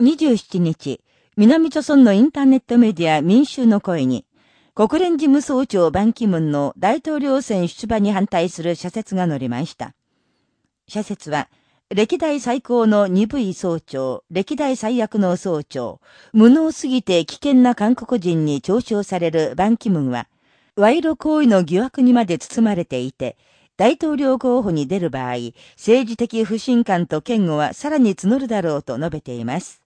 27日、南朝村のインターネットメディア民衆の声に、国連事務総長バンキムンの大統領選出馬に反対する社説が載りました。社説は、歴代最高の鈍い総長、歴代最悪の総長、無能すぎて危険な韓国人に嘲笑されるバンキムンは、賄賂行為の疑惑にまで包まれていて、大統領候補に出る場合、政治的不信感と嫌悪はさらに募るだろうと述べています。